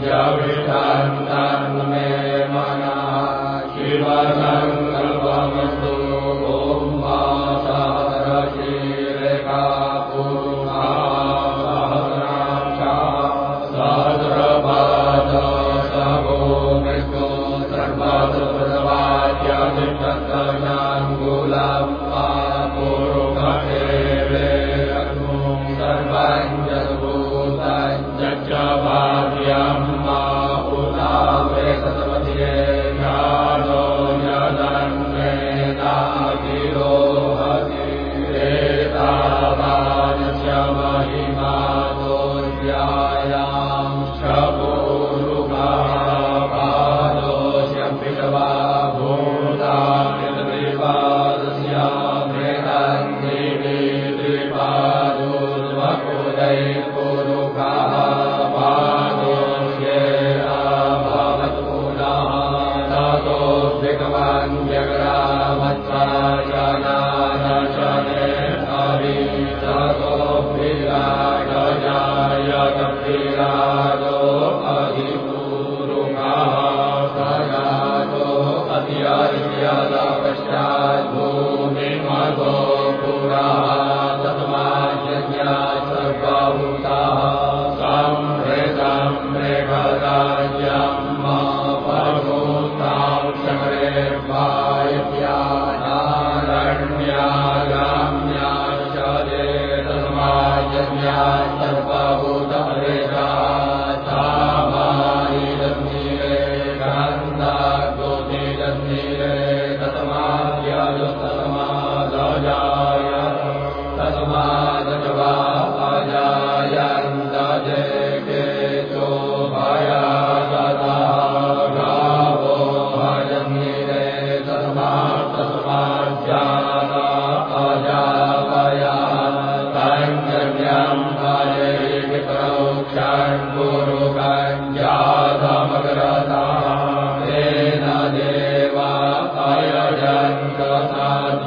जा वृष्टा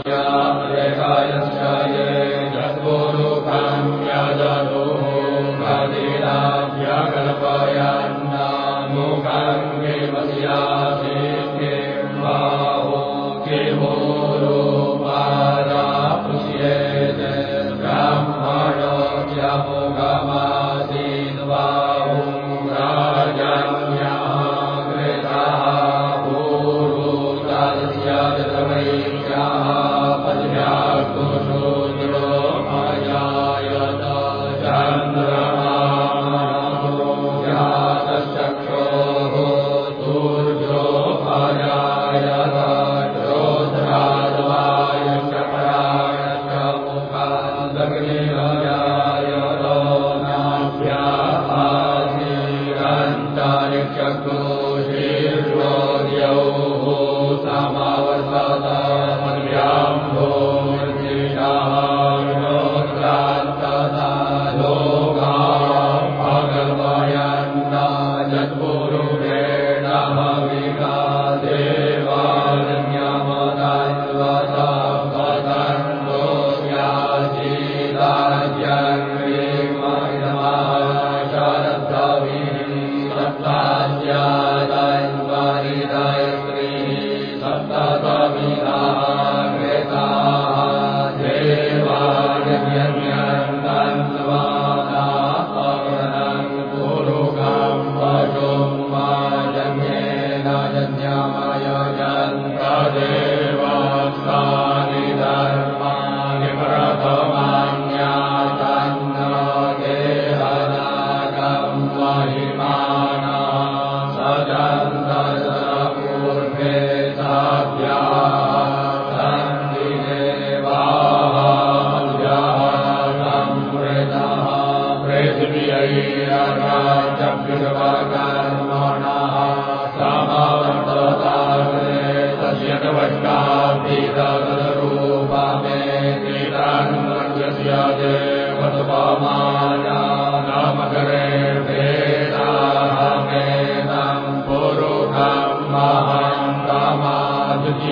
या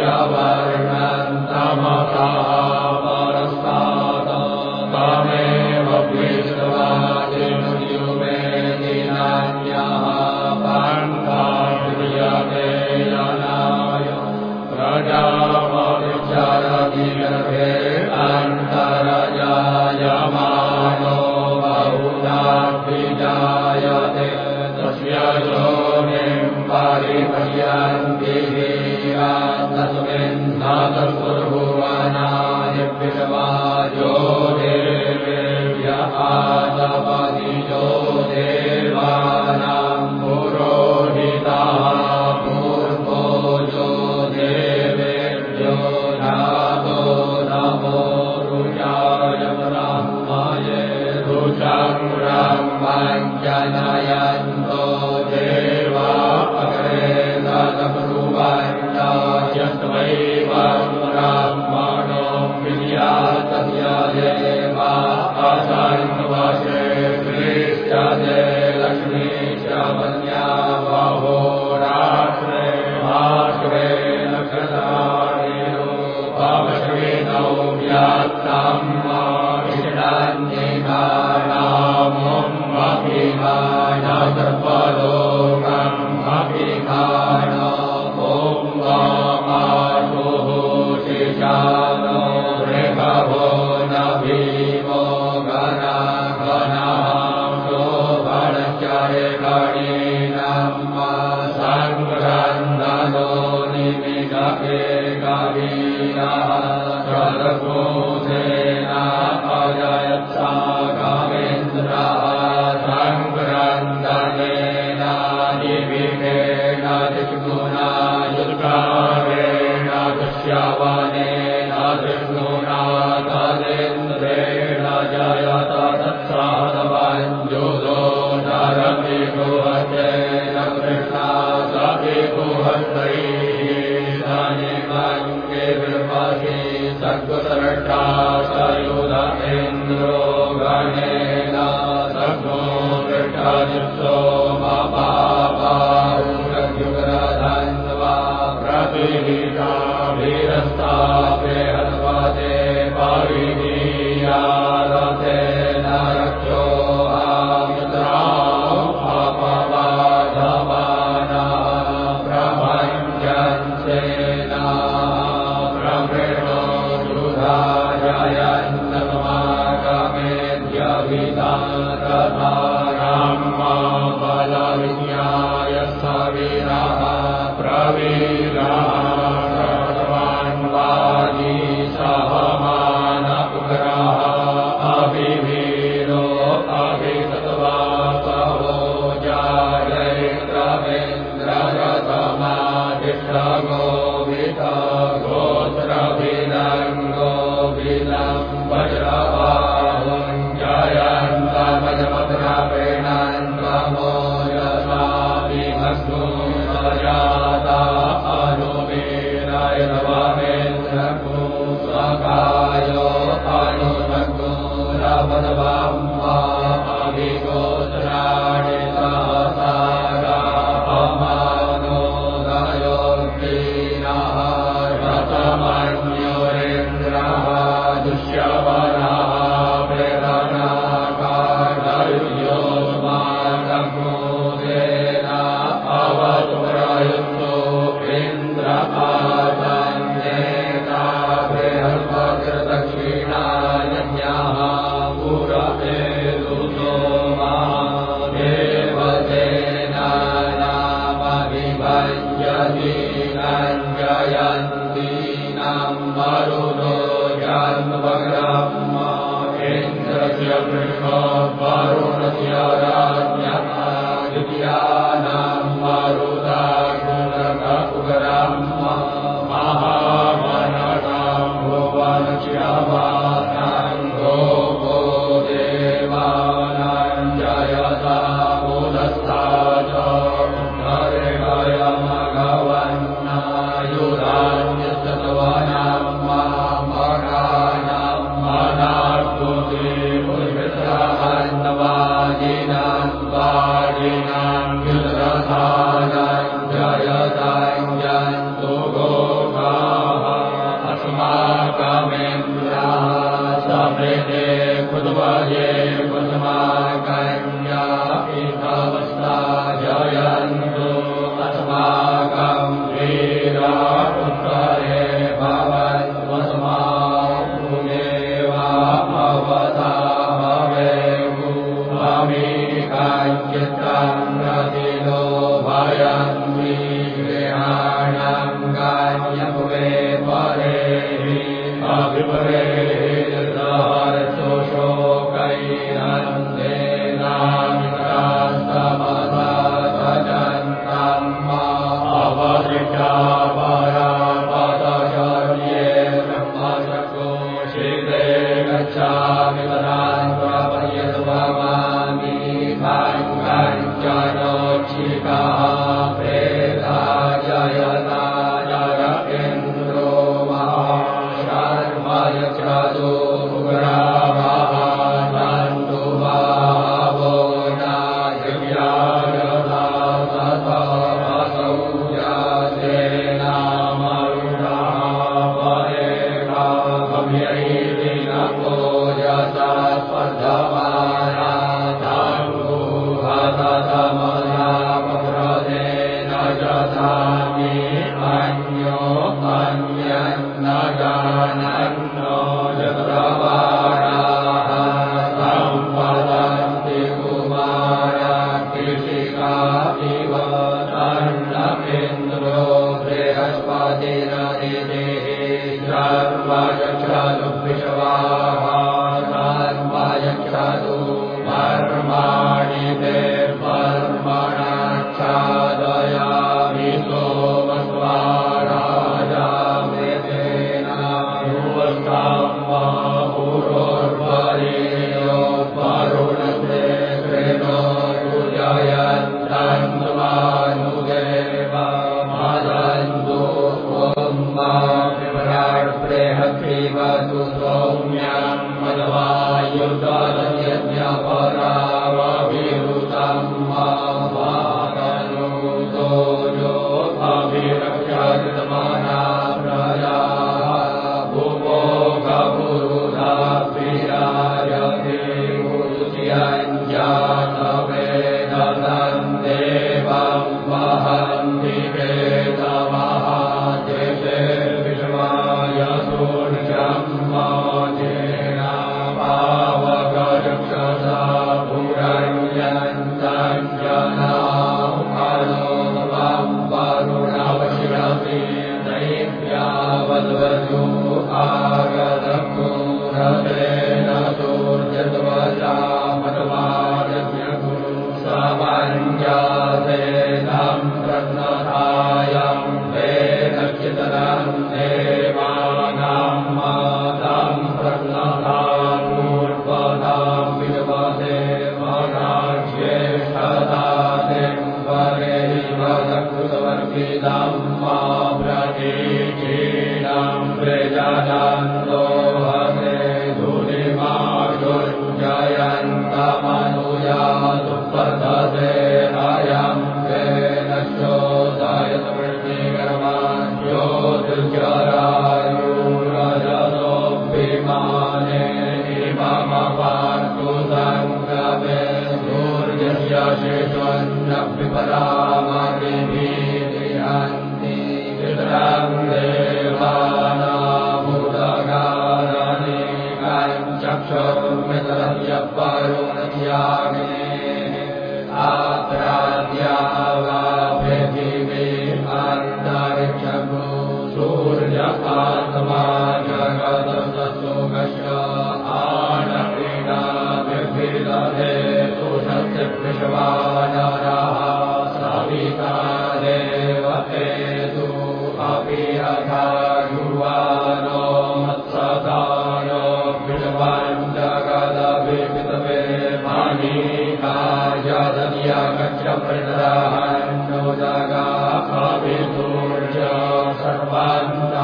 ภวะ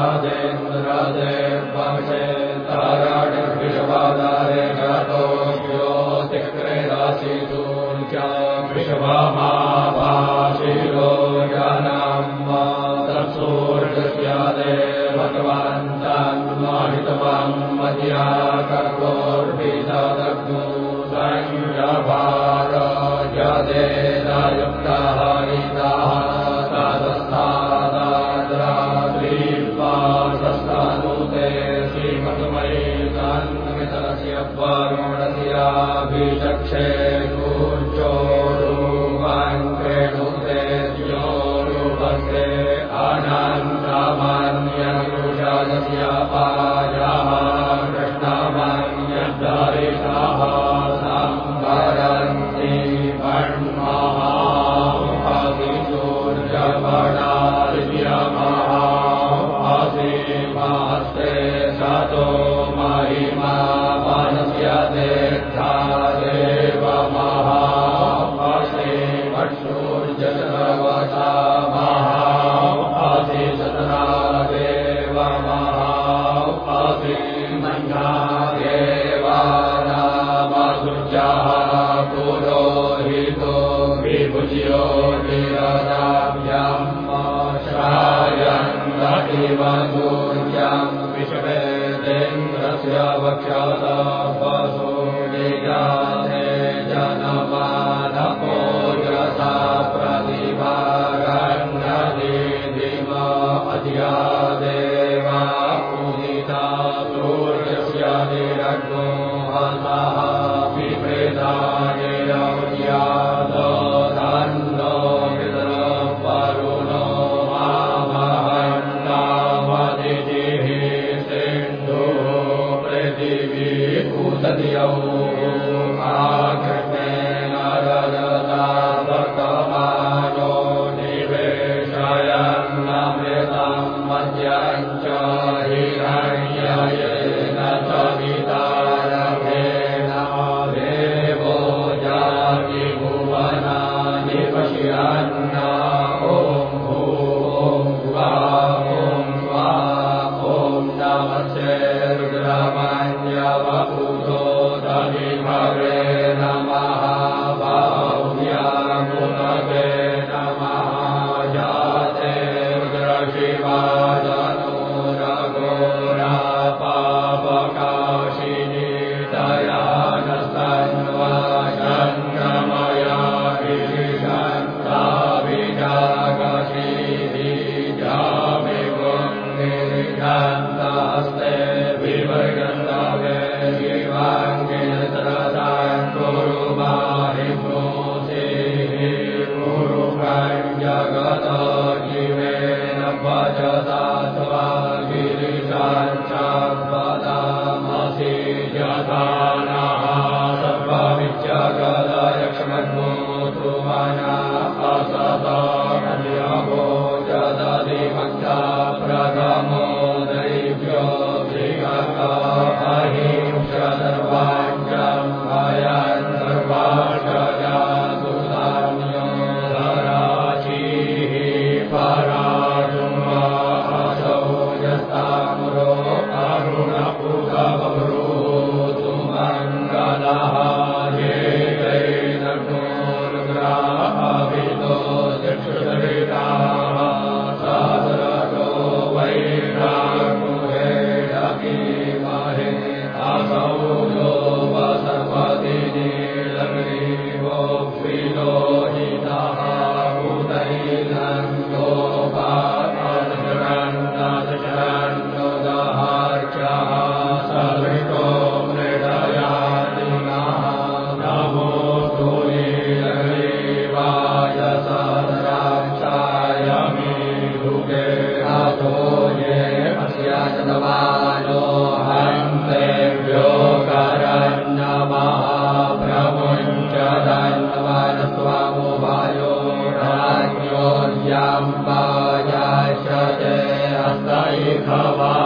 च्छप्रतराजेन्दराजे पक्षे ताराषपादौ शिरोतिक्रेदासितो च कृषपाशिरो जानाम् आदे भगवान् तान् माषितवान् मद्या เอกวา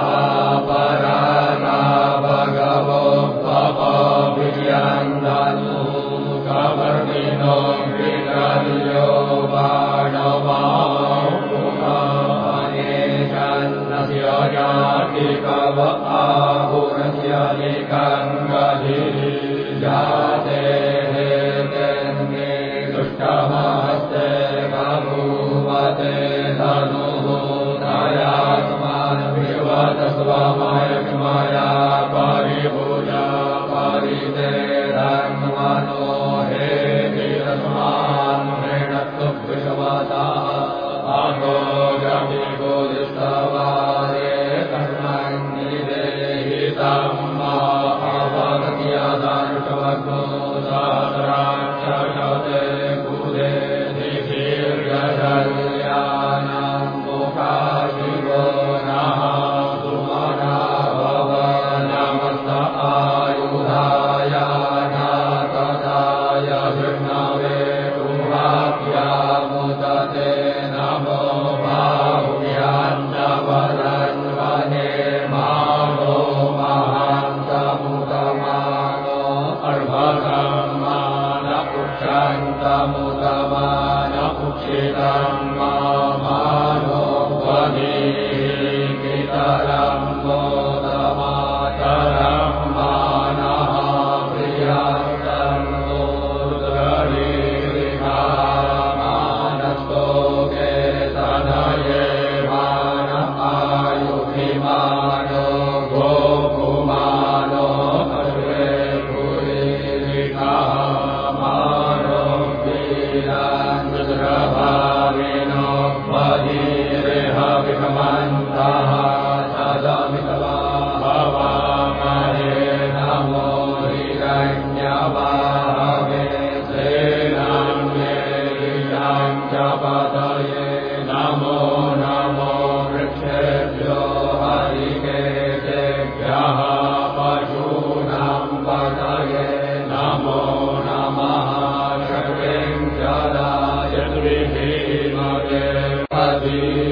नमो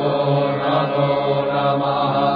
नमो नमः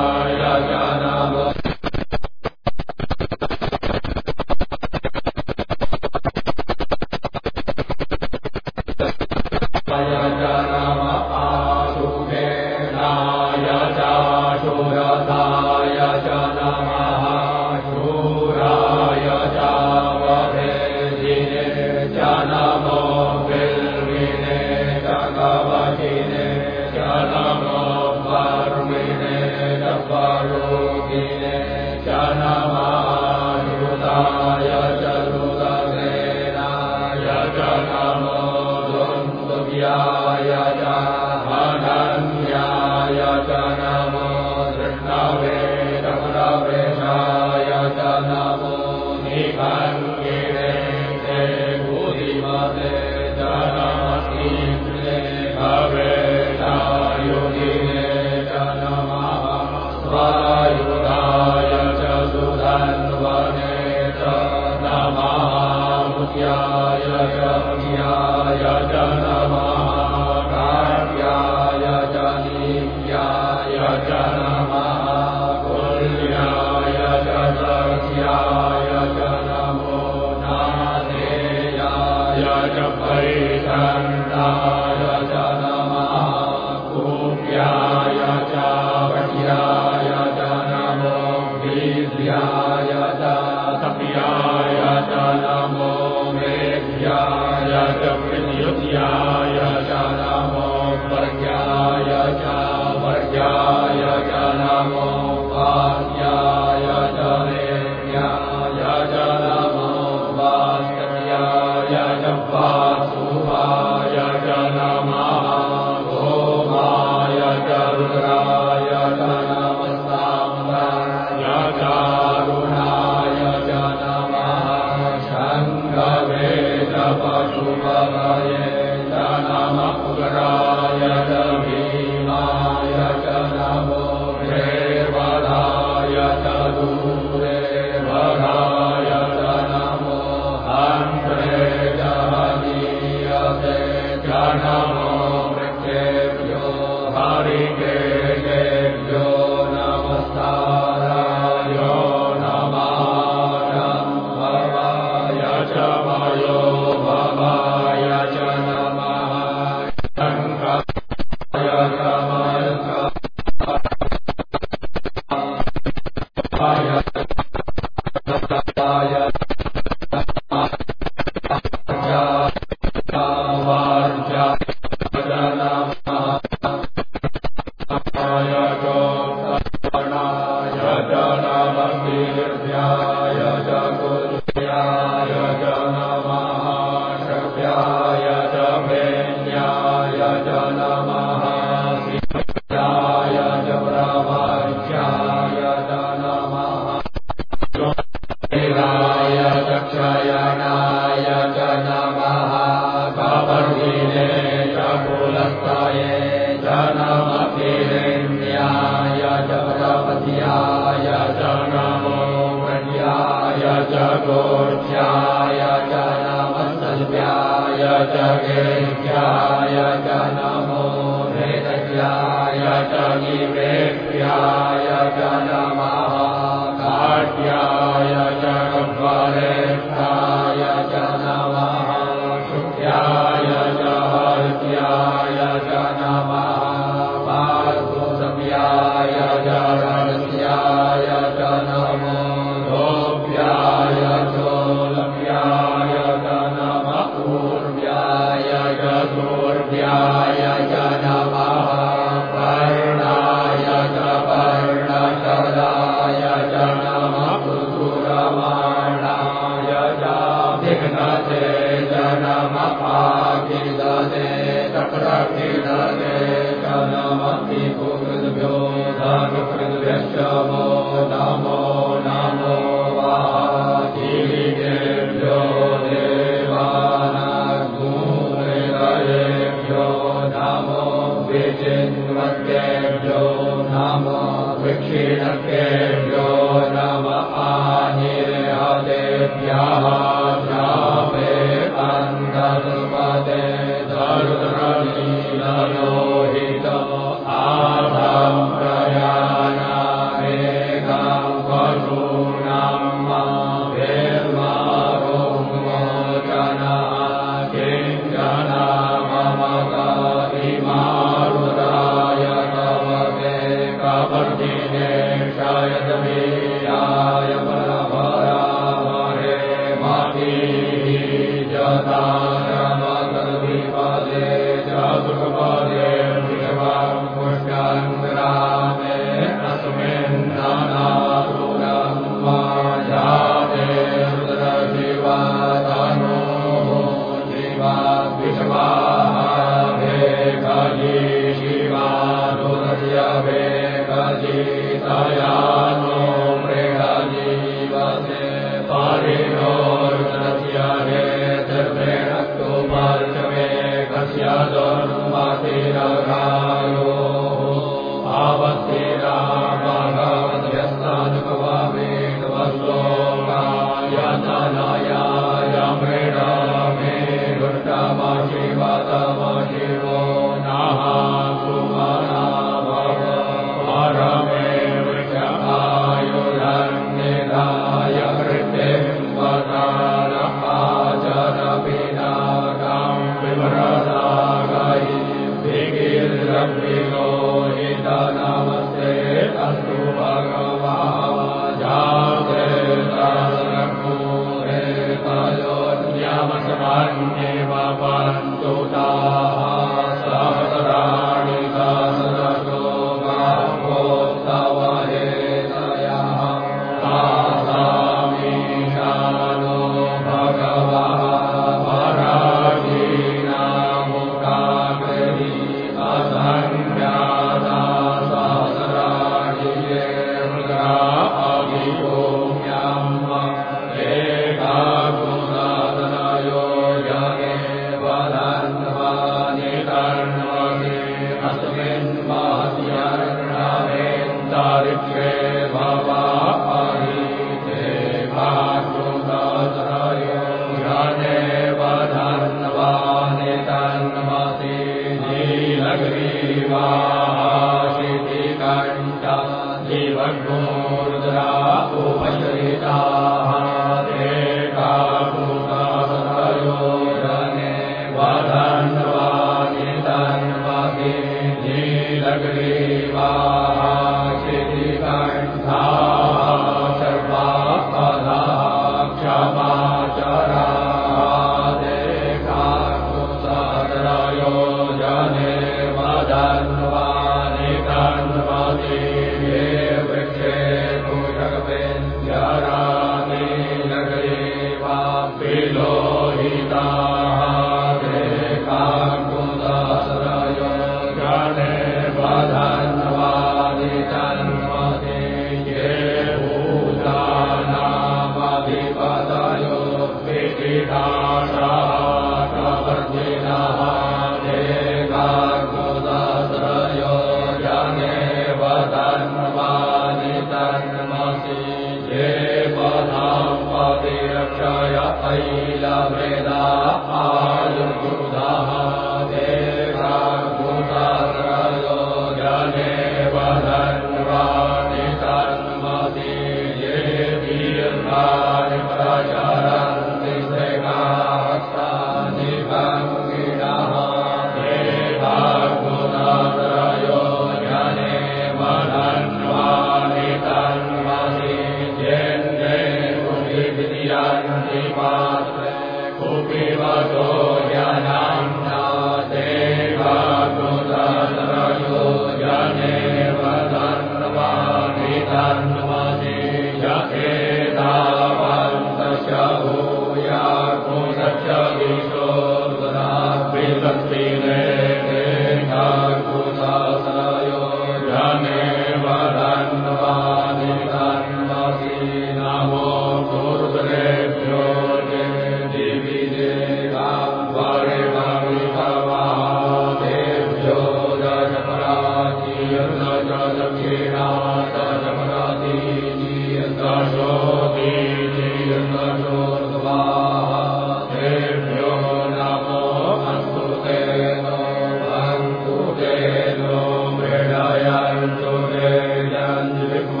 โม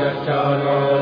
ยจาร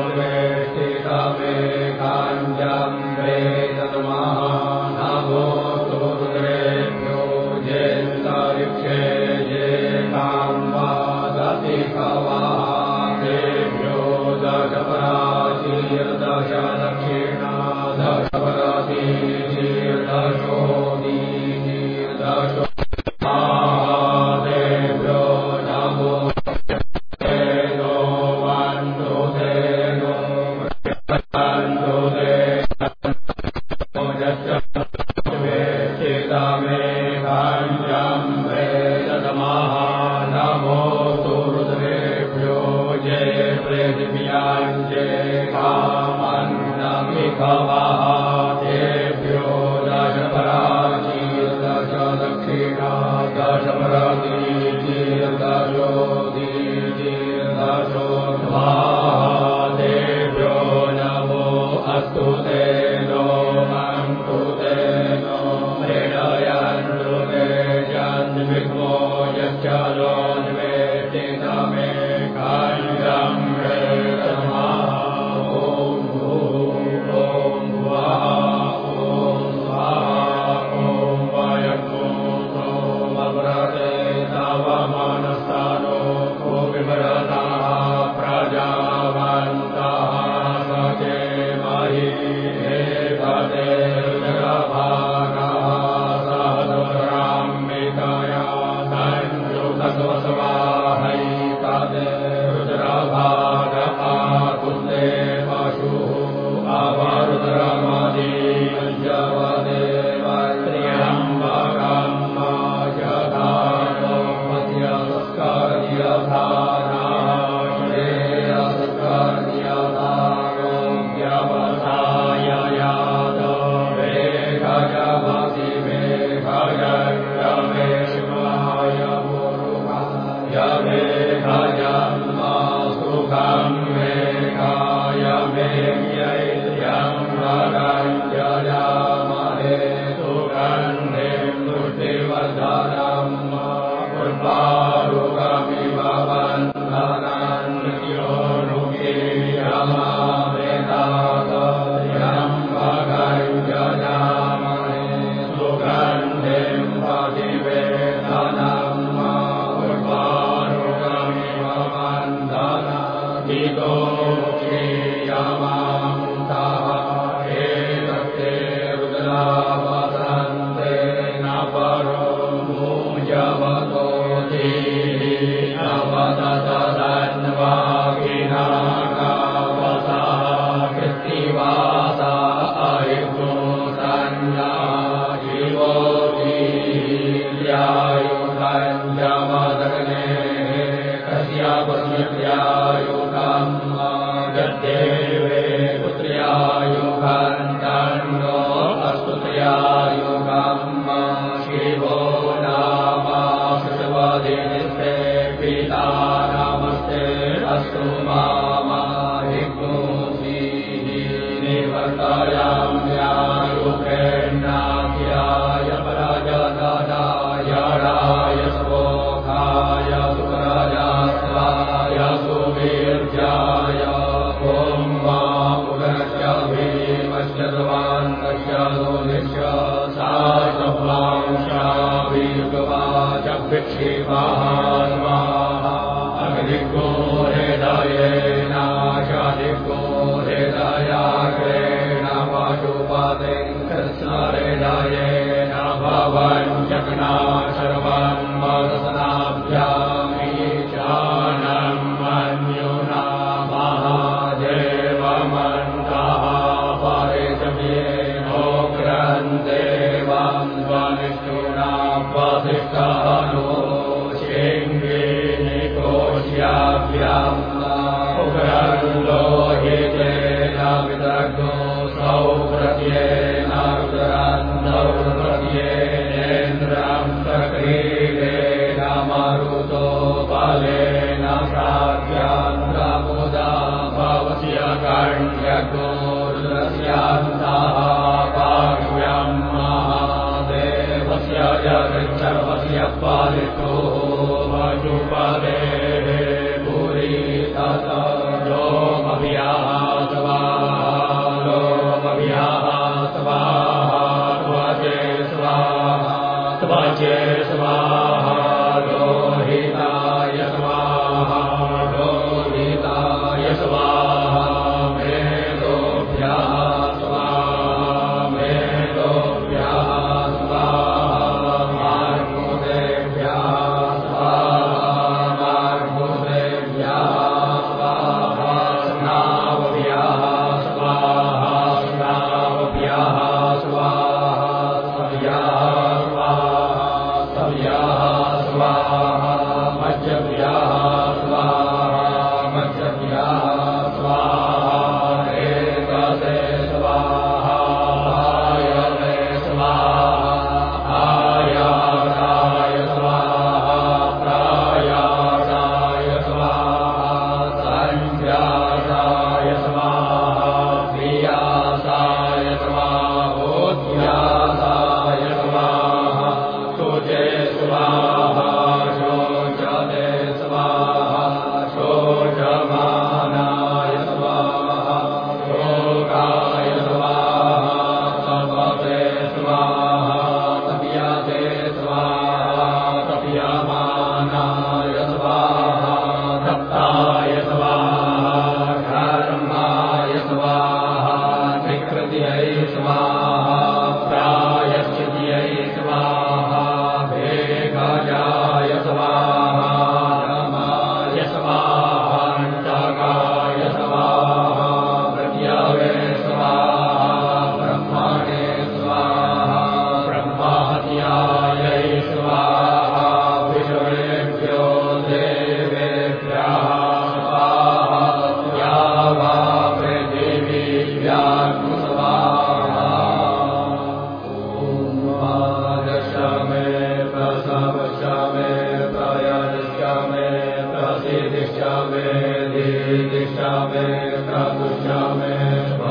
मे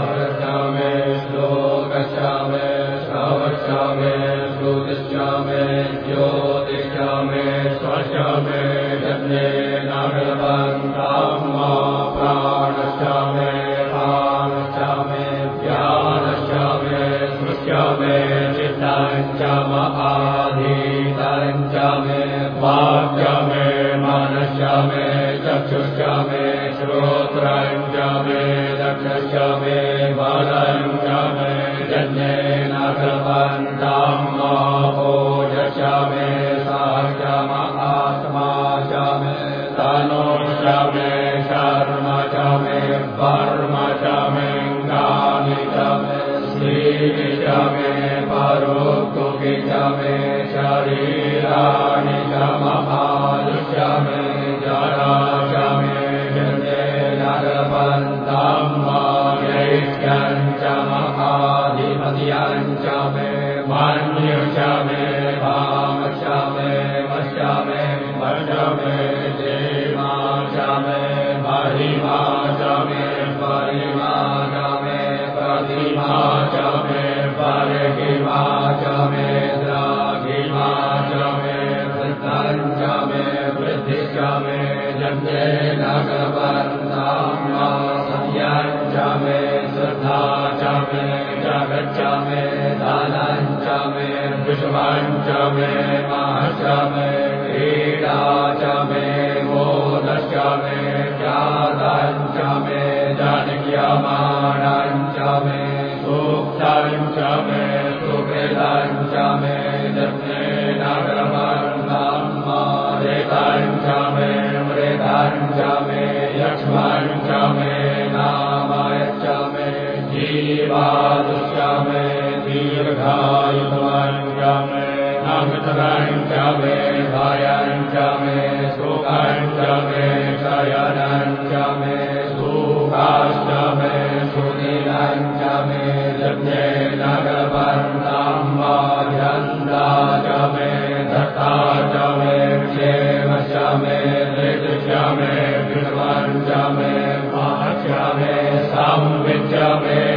श्यामे वेदश्यामे विद्वान् श्यामे महाश्यामे सामवेद्यामे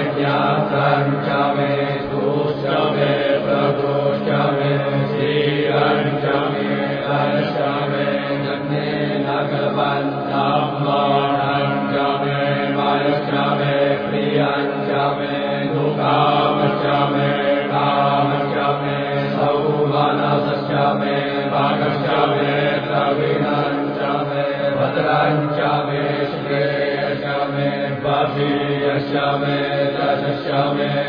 पञ्जा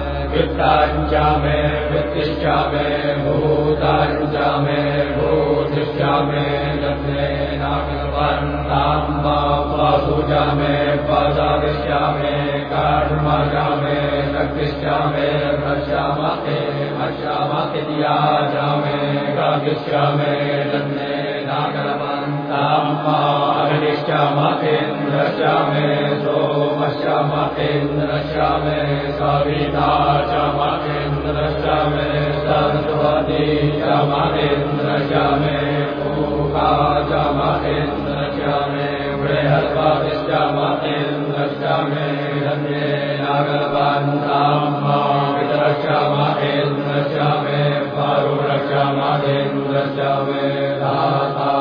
व्यक्ता मे प्रतिष्ठा मे भूता मे भूतिष्ठा मे लग्ने नाटलवन् तात्मा मे पादिष्या मे कार्माजा मे कतिष्ठा मे भ्रश्यामते माते मे कादिष्या मे लग्ने नाटलवन् तात्मा अनिष्ठा मातेन्द्रशा मे नागलपन्ताम्बा अग्निश्यामतेन्द्रश्यामे सोमश्यामतेन्द्रश्यामे सविता श्यामतेन्द्रश्यामे सरस्वती श्यामतेन्द्रश्यामे पूकाचामतेन्द्रश्यामे बृहस्पतिश्यामतेन्द्रश्यामे धन्ये नागलपन्ताम्बा पितरश्यामतेन्द्रश्यामे वरुणश्यामतेन्द्रश्यामे दाता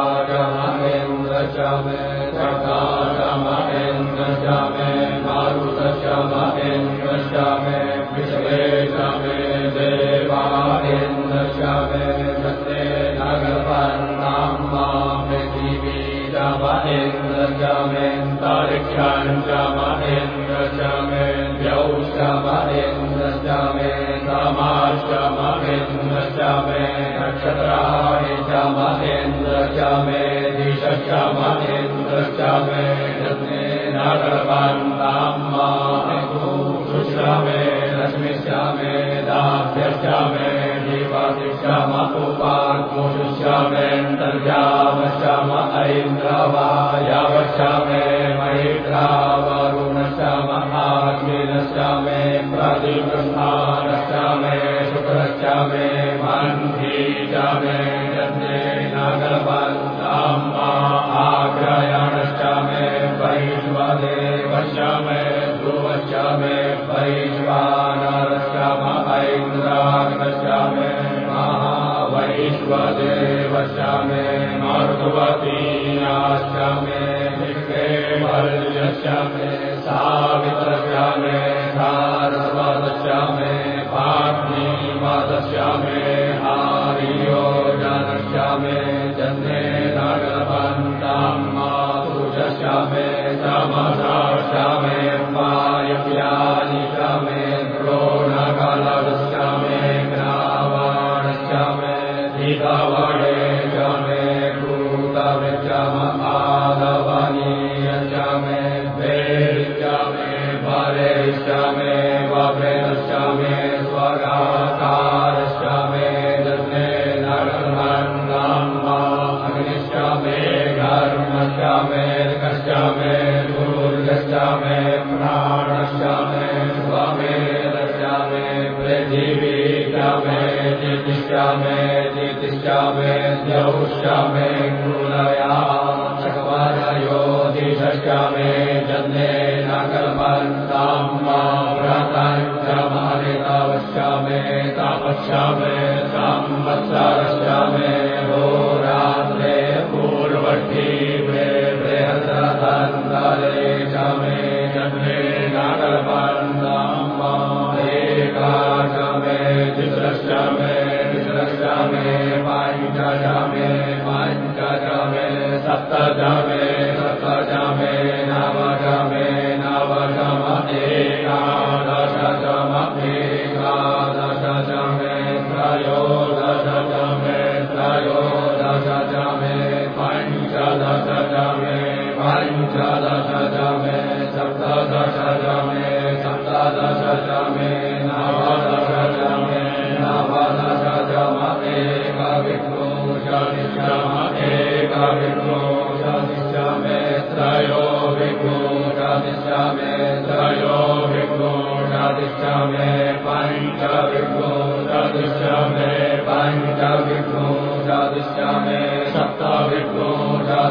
मे ध्रुवश्च मे परिष्वानरश्चाम ऐन्द्रागश्चामे महावैश्वदेवश्च मे मारुवतीनाश्च मे विक्रेमर्यश्च मे सा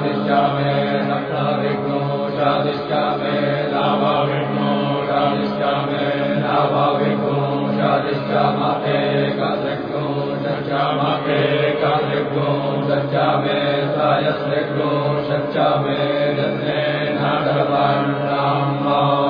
सप्तविंशतिशमे सप्तविंशतिशमे नवविंशतिशमे नवविंशतिशम एकत्रिंशतिशम एकत्रिंशतिशमे त्रयस्त्रिंशतिशमे जन्मे नगरवर्णाम्बा नवदशमे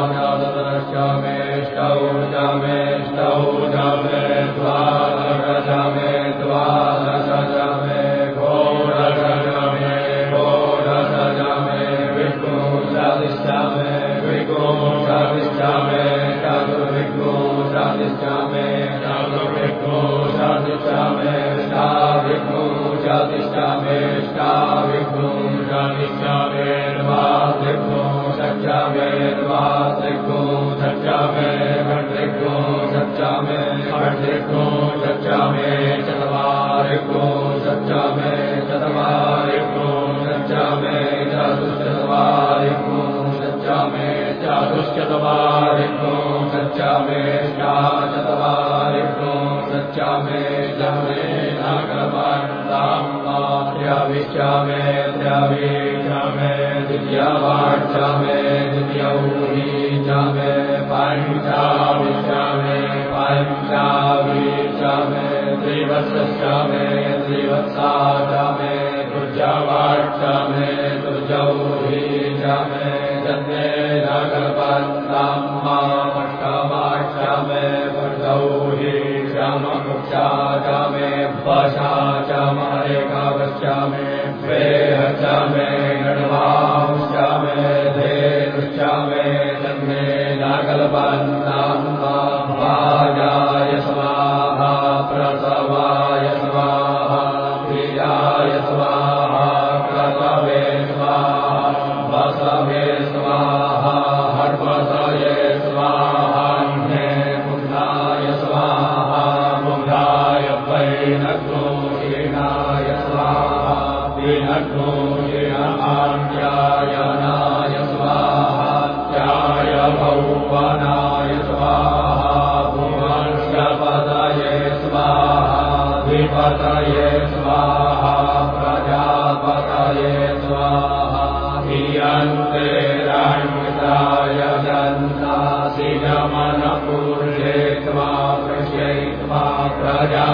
पतये स्वाहा प्रजापतये स्वाहा हियन्ते राज्ञा यजन्त श्रियमनपुरयित्वा कृषयित्वा प्रजा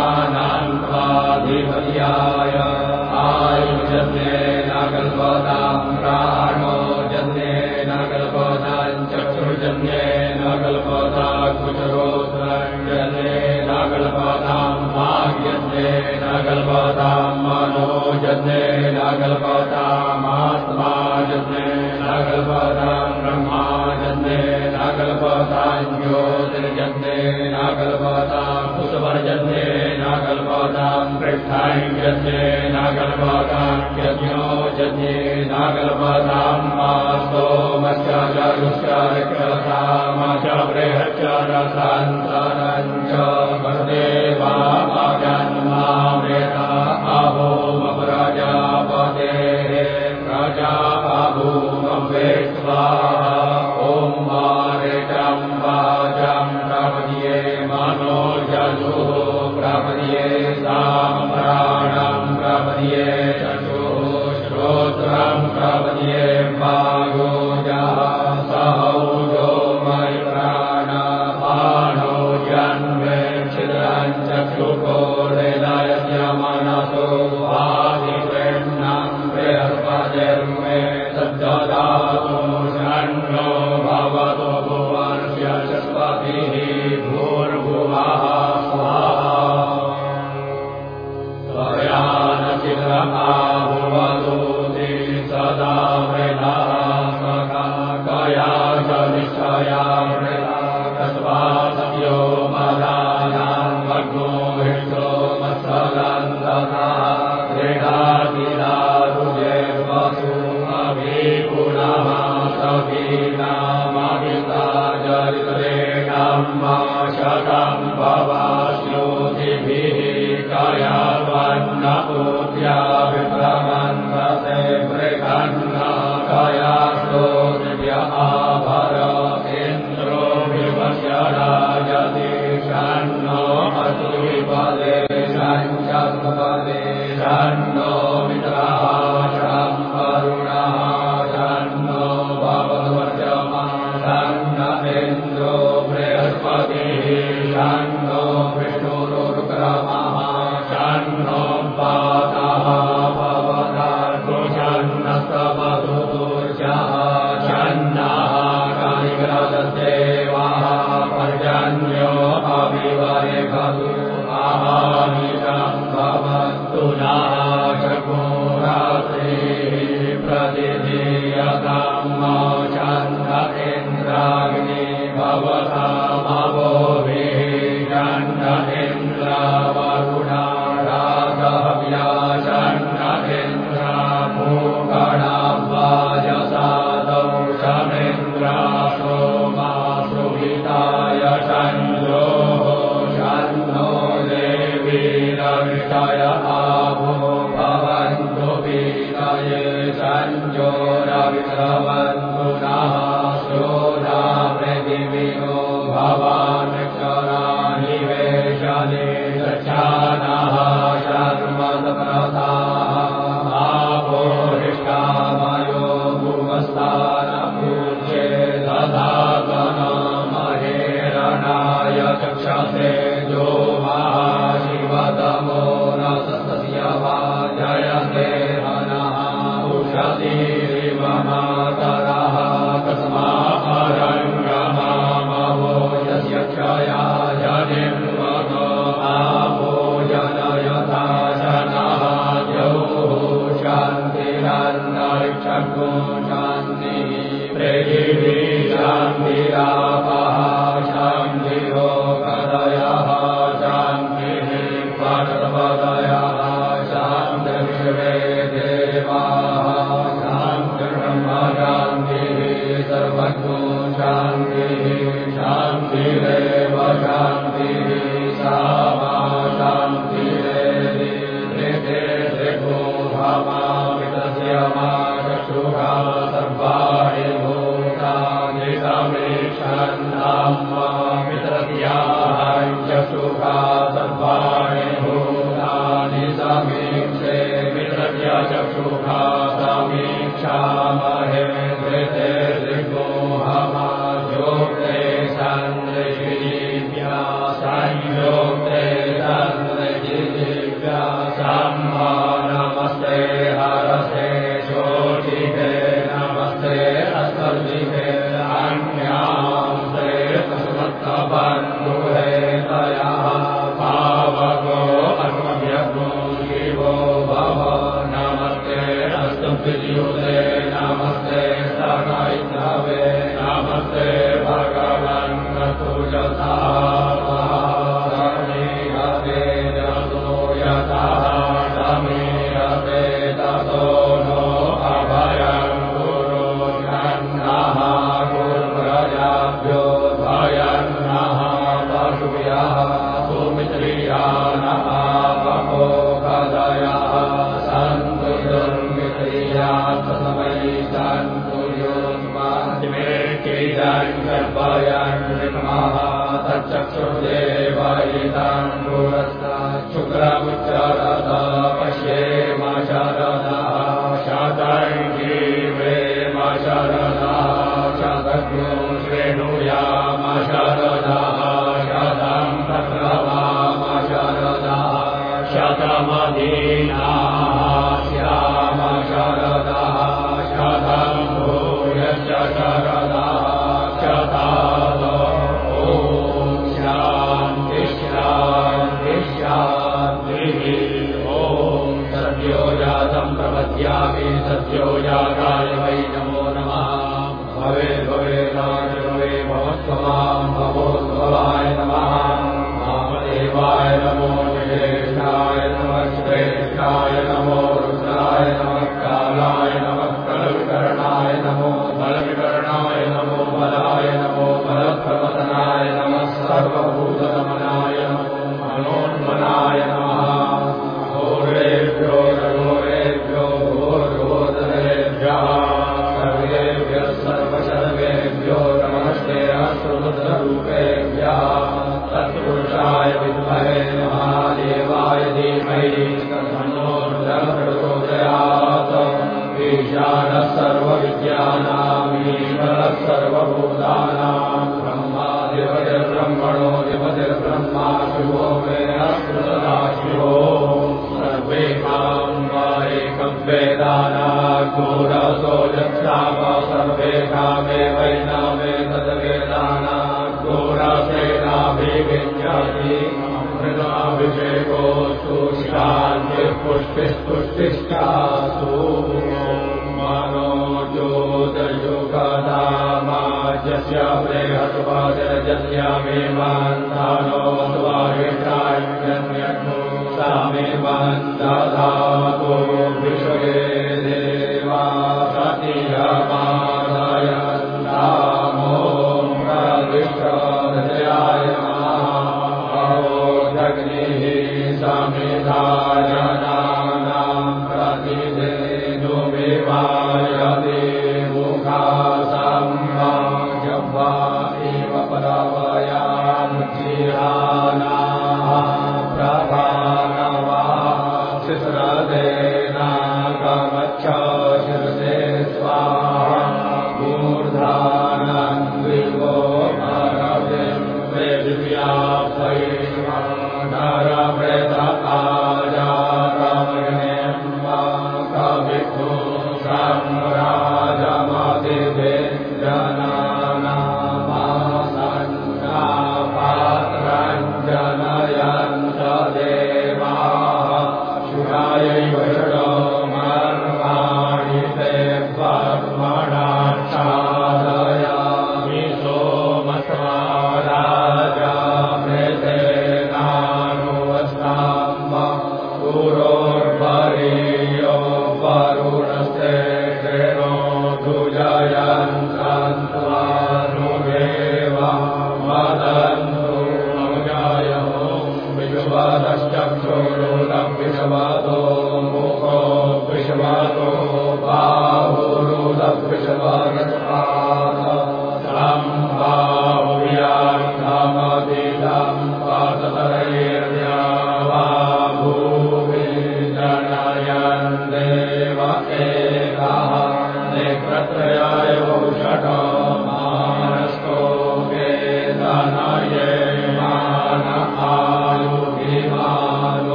नागल्पातामात्माजन्ते नागल्पातां ब्रह्माजन्ते नागलपातान्योर्जन्ते नागलपातां पुष्मर्जन्ते नागल्पातां पृष्ठाञ्च नागल्पातान्योचते नागलपातां मातो म्याचारुश्चार्ता मा च बृहच्च